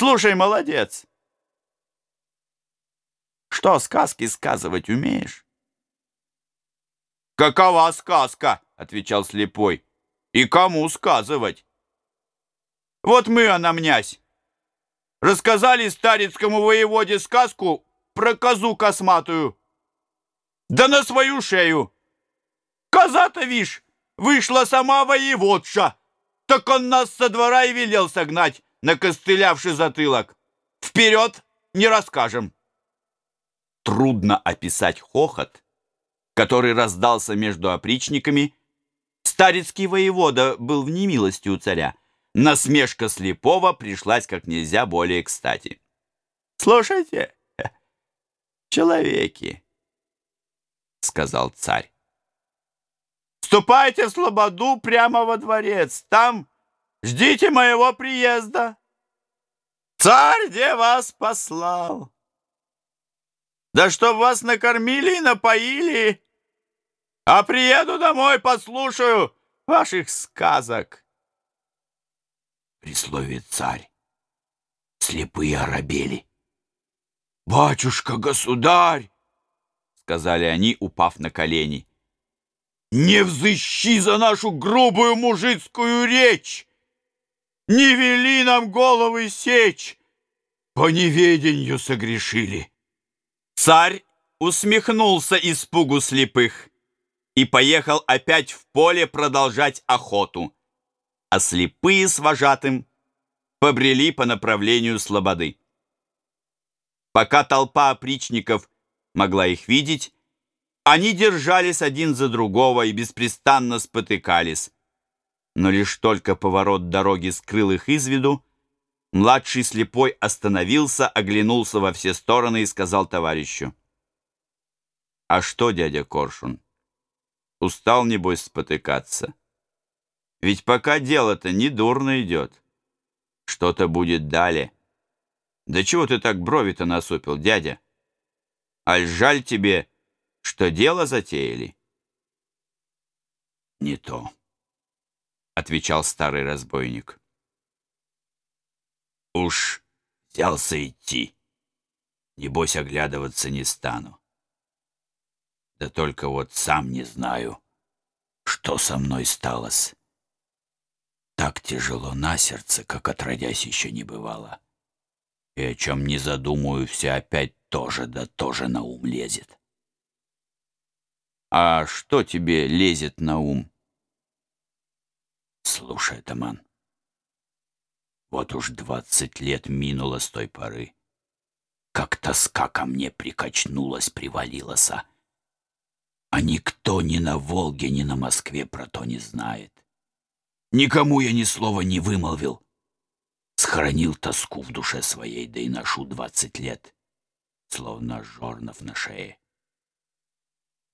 Слушай, молодец. Что, сказки сказывать умеешь? Какова сказка? Отвечал слепой. И кому сказывать? Вот мы, анамнясь, рассказали старецкому воеводе сказку про козу косматую. Да на свою шею. Коза-то, вишь, вышла сама воеводша. Так он нас со двора и велел согнать, накостылявший затылок. Вперед не расскажем. Трудно описать хохот, который раздался между опричниками. Старецкий воевода был в немилости у царя. Насмешка слепого пришлась как нельзя более кстати. «Слушайте, человеки», — сказал царь, «ступайте в Слободу прямо во дворец, там ждите моего приезда. Царь где вас послал? Да чтоб вас накормили и напоили, а приеду домой, послушаю ваших сказок». При слове «царь» слепые оробели. «Батюшка, государь!» — сказали они, упав на колени. «Не взыщи за нашу грубую мужицкую речь! Не вели нам головы сечь! По неведению согрешили!» Царь усмехнулся испугу слепых и поехал опять в поле продолжать охоту а слепые с вожатым побрели по направлению слободы. Пока толпа опричников могла их видеть, они держались один за другого и беспрестанно спотыкались. Но лишь только поворот дороги скрыл их из виду, младший слепой остановился, оглянулся во все стороны и сказал товарищу. «А что, дядя Коршун, устал, небось, спотыкаться?» Ведь пока дело-то не дурно идет. Что-то будет далее. Да чего ты так брови-то насупил, дядя? Аль жаль тебе, что дело затеяли? Не то, отвечал старый разбойник. Уж взялся идти. Небось, оглядываться не стану. Да только вот сам не знаю, что со мной сталось. Так тяжело на сердце, как отродясь еще не бывало. И о чем не задумаю, все опять тоже да тоже на ум лезет. А что тебе лезет на ум? Слушай, Таман, вот уж двадцать лет минуло с той поры, как тоска ко мне прикачнулась, привалилась, а никто ни на Волге, ни на Москве про то не знает. Никому я ни слова не вымолвил. Схоронил тоску в душе своей, да и ношу двадцать лет, словно жорнов на шее.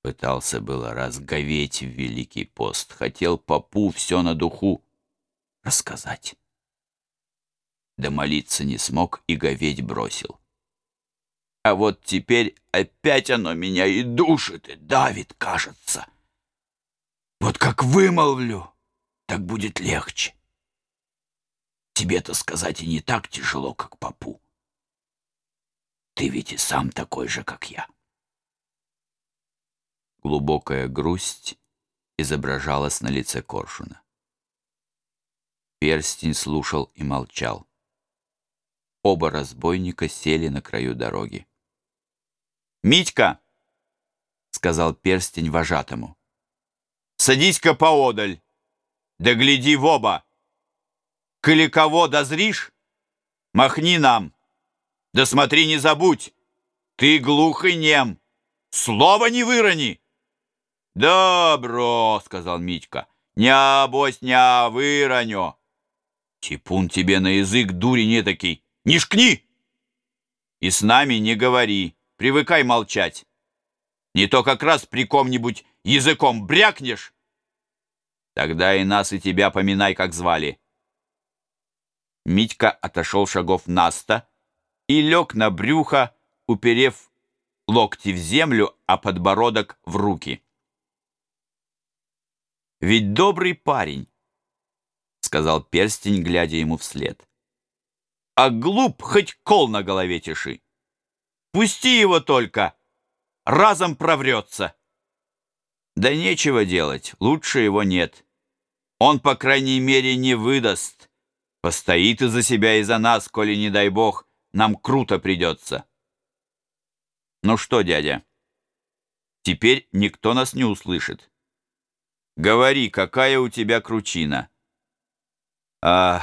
Пытался было разговеть в Великий пост, хотел попу все на духу рассказать. Да молиться не смог и говеть бросил. А вот теперь опять оно меня и душит, и давит, кажется. Вот как вымолвлю, так будет легче. Тебе-то сказать и не так тяжело, как папу. Ты ведь и сам такой же, как я. Глубокая грусть изображалась на лице Коршуна. Перстень слушал и молчал. Оба разбойника сели на краю дороги. «Митька!» — сказал перстень вожатому. «Садись-ка поодаль!» да гляди в оба. Коли кого дозришь, махни нам. Да смотри, не забудь, ты глух и нем, слова не вырони. Добро, сказал Митька, не обось, не выроню. Типун тебе на язык, дури такий, не шкни. И с нами не говори, привыкай молчать. Не то как раз при ком-нибудь языком брякнешь, Тогда и нас, и тебя поминай, как звали. Митька отошел шагов на сто и лег на брюхо, уперев локти в землю, а подбородок в руки. «Ведь добрый парень», — сказал перстень, глядя ему вслед. А глуп, хоть кол на голове тиши. Пусти его только, разом проврется. Да нечего делать, лучше его нет. Он, по крайней мере, не выдаст. Постоит и за себя, и за нас, коли, не дай бог, нам круто придется. Ну что, дядя, теперь никто нас не услышит. Говори, какая у тебя кручина? Ах,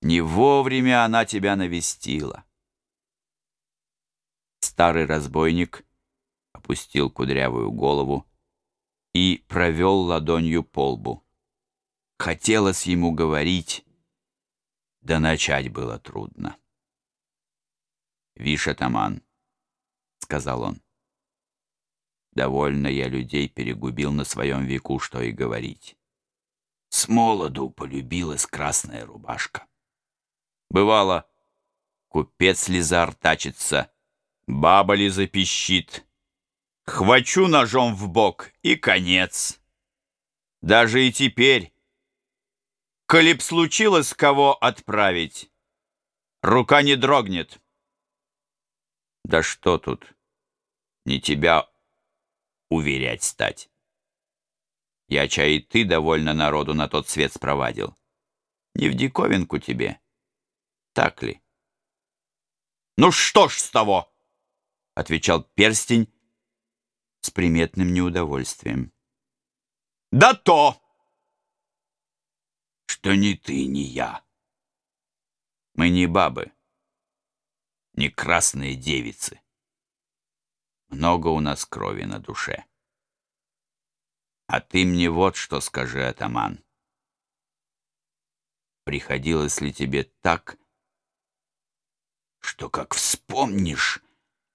не вовремя она тебя навестила. Старый разбойник опустил кудрявую голову и провел ладонью по лбу. Хотелось ему говорить, да начать было трудно. «Вишь, атаман», — сказал он, — «довольно я людей перегубил на своем веку, что и говорить. С молоду полюбилась красная рубашка. Бывало, купец Лизар тачится, баба ли запищит, Хвачу ножом в бок, и конец. Даже и теперь, коли б случилось кого отправить, рука не дрогнет. Да что тут, не тебя уверять стать. Я чай и ты довольно народу на тот свет спровадил. Не в диковинку тебе, так ли? Ну что ж с того, отвечал перстень, с приметным неудовольствием. «Да то!» «Что ни ты, ни я. Мы не бабы, не красные девицы. Много у нас крови на душе. А ты мне вот что скажи, атаман. Приходилось ли тебе так, что как вспомнишь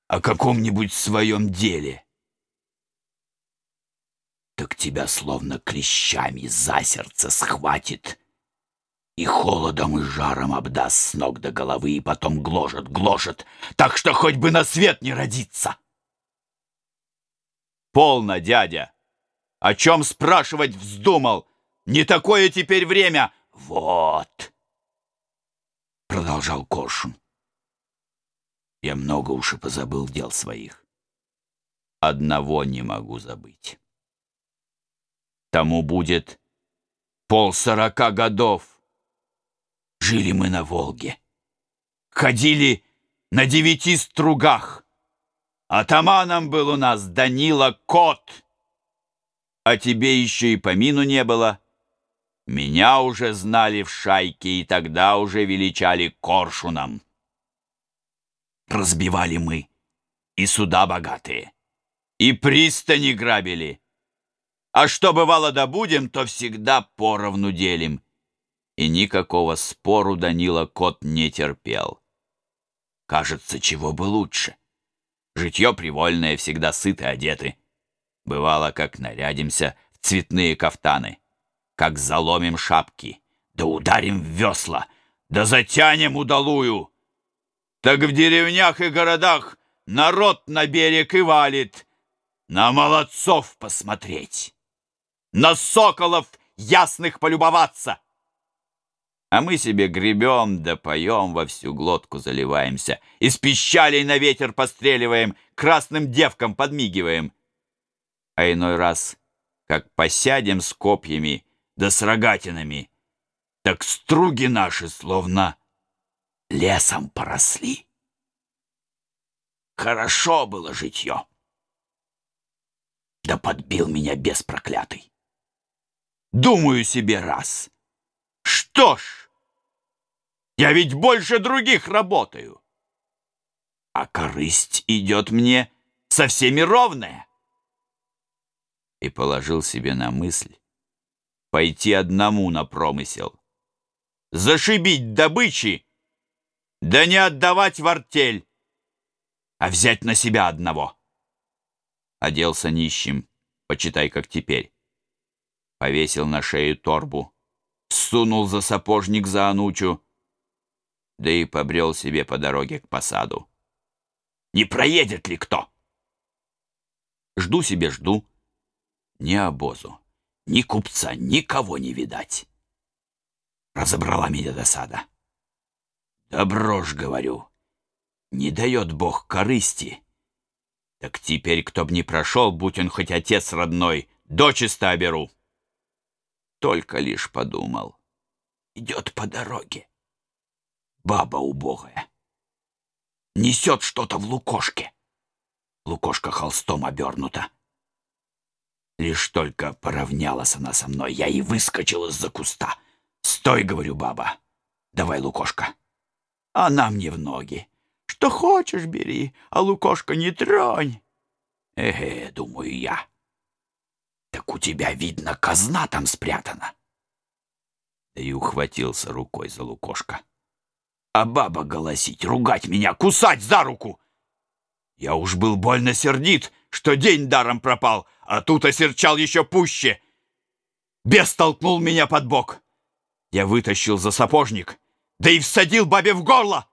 о каком-нибудь своем деле — так тебя словно клещами за сердце схватит и холодом и жаром обдаст с ног до головы, и потом гложет, гложет, так что хоть бы на свет не родиться. Полно, дядя. О чем спрашивать вздумал? Не такое теперь время. Вот, продолжал Коршун. Я много уж и позабыл дел своих. Одного не могу забыть. Тому будет полсорока годов. Жили мы на Волге. Ходили на девяти стругах. Атаманом был у нас Данила Кот. А тебе еще и помину не было. Меня уже знали в шайке и тогда уже величали коршуном. Разбивали мы и суда богатые, и пристани грабили, а что бывало добудем, то всегда поровну делим. И никакого спору Данила кот не терпел. Кажется, чего бы лучше. Житье привольное, всегда сыты одеты. Бывало, как нарядимся в цветные кафтаны, как заломим шапки, да ударим в весла, да затянем удалую. Так в деревнях и городах народ на берег и валит, на молодцов посмотреть на соколов ясных полюбоваться. А мы себе гребем да поем, во всю глотку заливаемся, из пищалей на ветер постреливаем, красным девкам подмигиваем. А иной раз, как посядем с копьями да с рогатинами, так струги наши словно лесом поросли. Хорошо было житье. Да подбил меня бес проклятый. Думаю себе раз. Что ж, я ведь больше других работаю. А корысть идет мне со всеми ровная. И положил себе на мысль пойти одному на промысел. Зашибить добычи, да не отдавать в артель, а взять на себя одного. Оделся нищим, почитай, как теперь повесил на шею торбу, сунул за сапожник за анучу, да и побрел себе по дороге к посаду. Не проедет ли кто? Жду себе, жду. Ни обозу, ни купца, никого не видать. Разобрала меня досада. Добро ж, говорю, не дает Бог корысти. Так теперь, кто б не прошел, будь он хоть отец родной, дочисто оберу. Только лишь подумал, идет по дороге. Баба убогая. Несет что-то в лукошке. Лукошка холстом обернута. Лишь только поравнялась она со мной, я и выскочил из-за куста. «Стой!» — говорю, баба. «Давай, Лукошка». Она мне в ноги. «Что хочешь, бери, а Лукошка не тронь». «Эге», — думаю я. «Так у тебя, видно, казна там спрятана». И ухватился рукой за Лукошка. А баба голосить, ругать меня, кусать за руку. Я уж был больно сердит, что день даром пропал, а тут осерчал еще пуще. Бес толкнул меня под бок. Я вытащил за сапожник, да и всадил бабе в горло.